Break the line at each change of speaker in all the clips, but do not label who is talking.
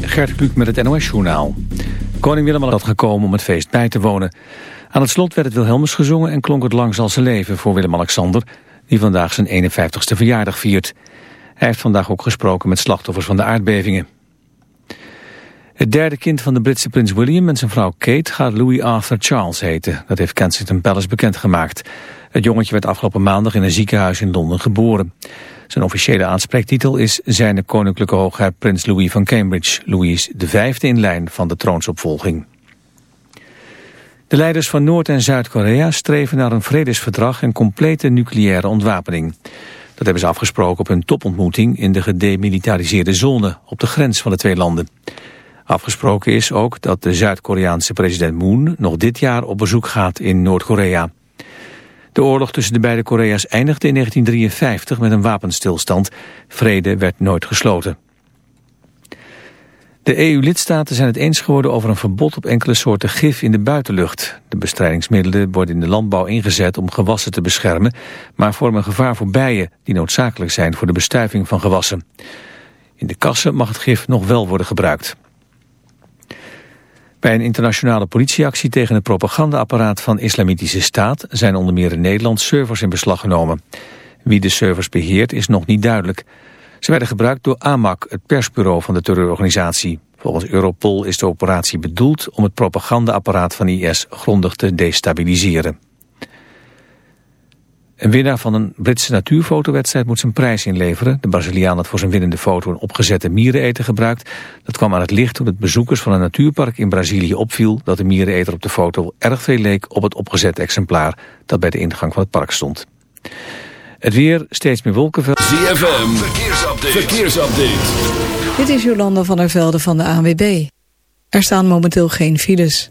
Gert Kluk met het NOS-journaal. Koning Willem had gekomen om het feest bij te wonen. Aan het slot werd het Wilhelmus gezongen en klonk het lang zal zijn leven voor Willem-Alexander, die vandaag zijn 51ste verjaardag viert. Hij heeft vandaag ook gesproken met slachtoffers van de aardbevingen. Het derde kind van de Britse prins William en zijn vrouw Kate gaat Louis Arthur Charles heten. Dat heeft Kensington Palace bekendgemaakt. Het jongetje werd afgelopen maandag in een ziekenhuis in Londen geboren. Zijn officiële aanspreektitel is Zijne Koninklijke Hoogheid Prins Louis van Cambridge. Louis vijfde in lijn van de troonsopvolging. De leiders van Noord- en Zuid-Korea streven naar een vredesverdrag en complete nucleaire ontwapening. Dat hebben ze afgesproken op hun topontmoeting in de gedemilitariseerde zone op de grens van de twee landen. Afgesproken is ook dat de Zuid-Koreaanse president Moon nog dit jaar op bezoek gaat in Noord-Korea. De oorlog tussen de beide Korea's eindigde in 1953 met een wapenstilstand. Vrede werd nooit gesloten. De EU-lidstaten zijn het eens geworden over een verbod op enkele soorten gif in de buitenlucht. De bestrijdingsmiddelen worden in de landbouw ingezet om gewassen te beschermen, maar vormen gevaar voor bijen die noodzakelijk zijn voor de bestuiving van gewassen. In de kassen mag het gif nog wel worden gebruikt. Bij een internationale politieactie tegen het propagandaapparaat van Islamitische Staat zijn onder meer in Nederland servers in beslag genomen. Wie de servers beheert is nog niet duidelijk. Ze werden gebruikt door AMAC, het persbureau van de terreurorganisatie. Volgens Europol is de operatie bedoeld om het propagandaapparaat van IS grondig te destabiliseren. Een winnaar van een Britse natuurfotowedstrijd moet zijn prijs inleveren. De Braziliaan had voor zijn winnende foto een opgezette miereneter gebruikt. Dat kwam aan het licht toen het bezoekers van een natuurpark in Brazilië opviel... dat de miereneter op de foto erg veel leek op het opgezette exemplaar... dat bij de ingang van het park stond. Het weer, steeds meer wolkenveld.
ZFM, verkeersupdate. verkeersupdate.
Dit is Jolanda van der Velde van de ANWB. Er staan momenteel geen files.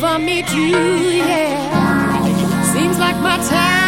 over meet you?
yeah. Seems like my time.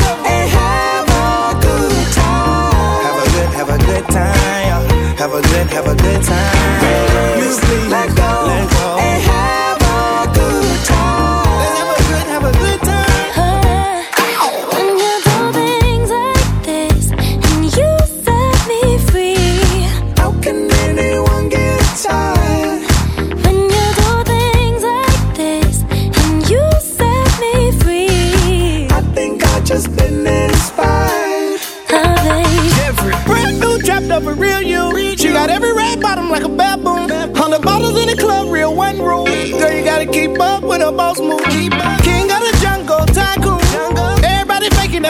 good time. Have a good, have a good time. Let go, let go,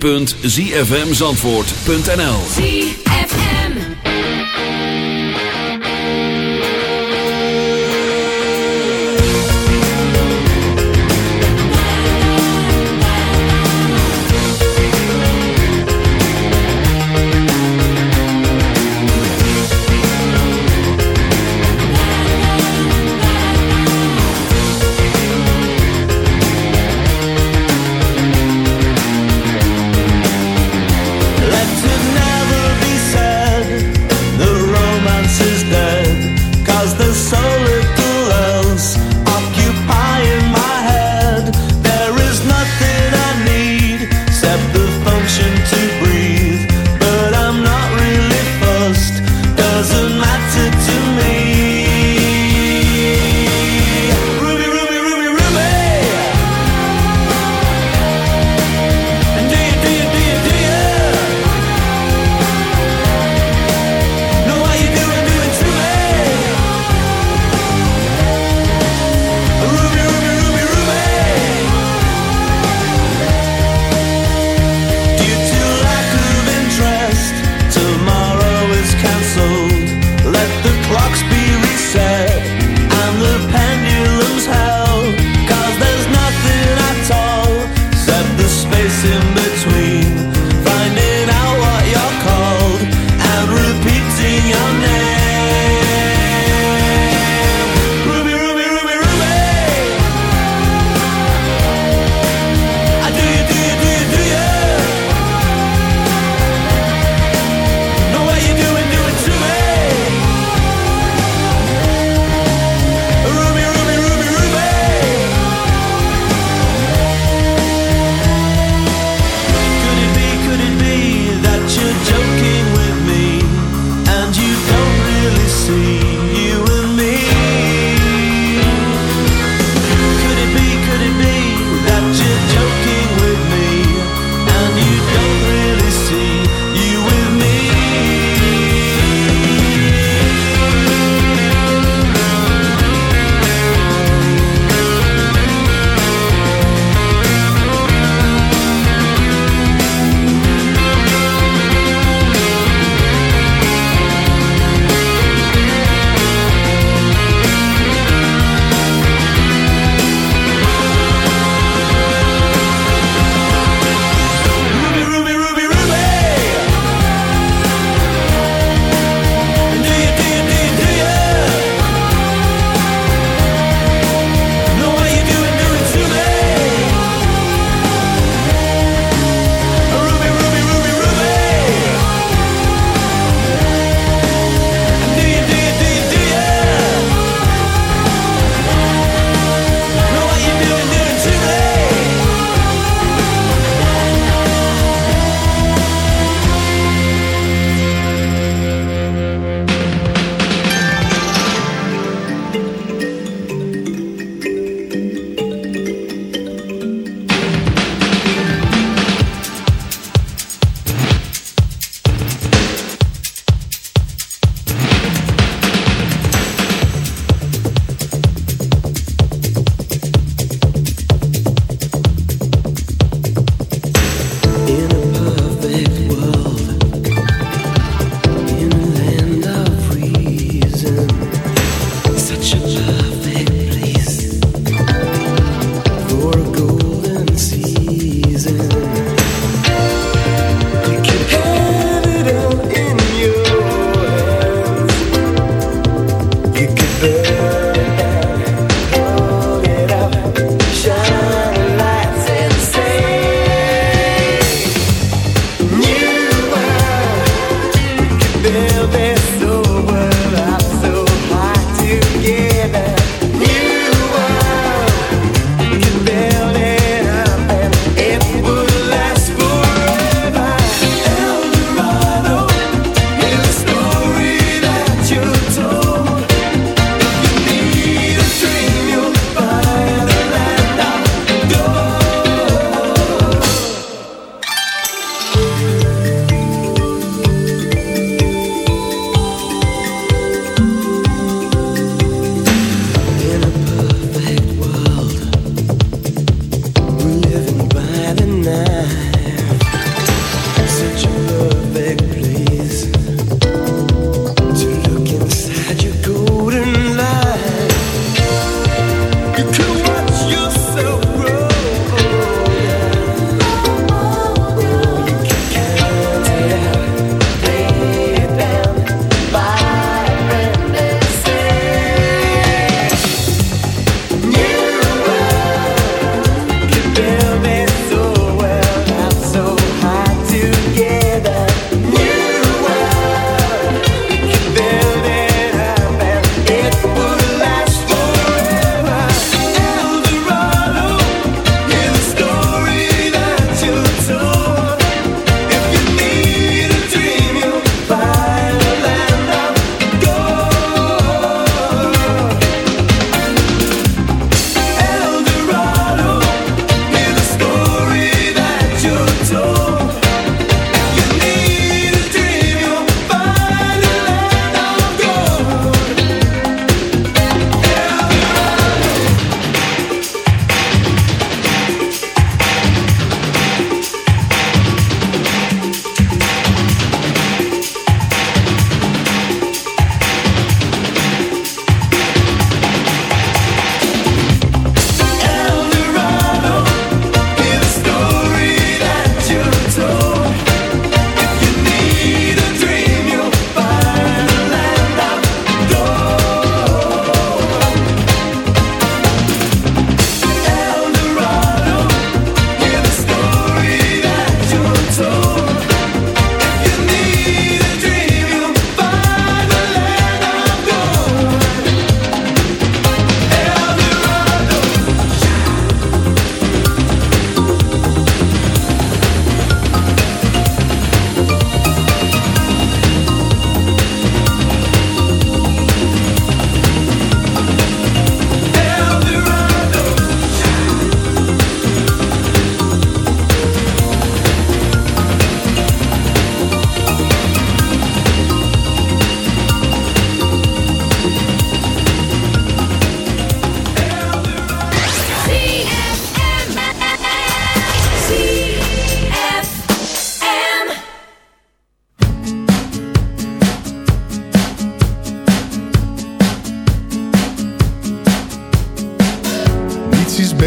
www.zfmzandvoort.nl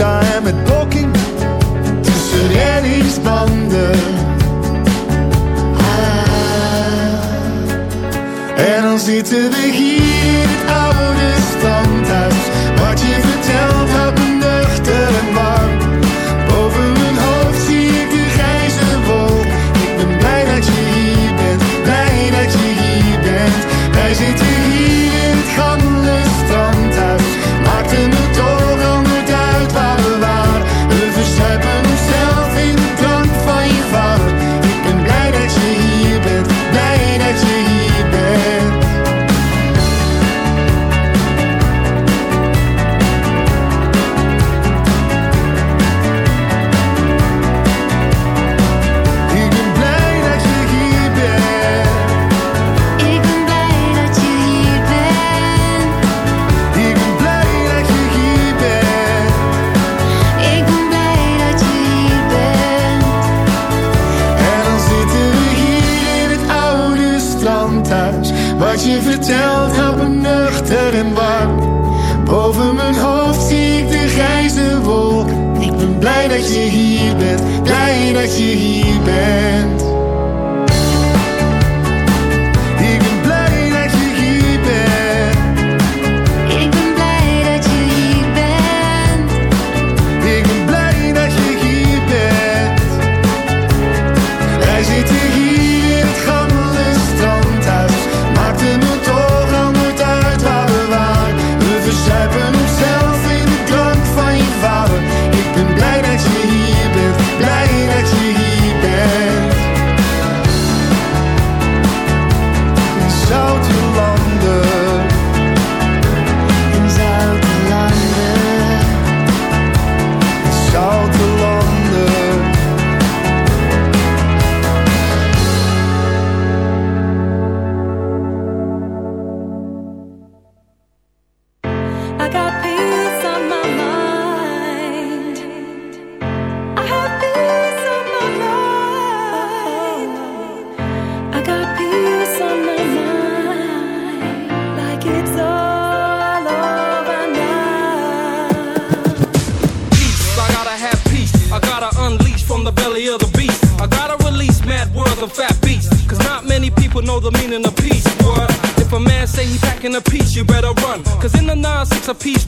En
met
Poking tussen reddingsbanden. Ah, en dan zitten we hier.
A piece.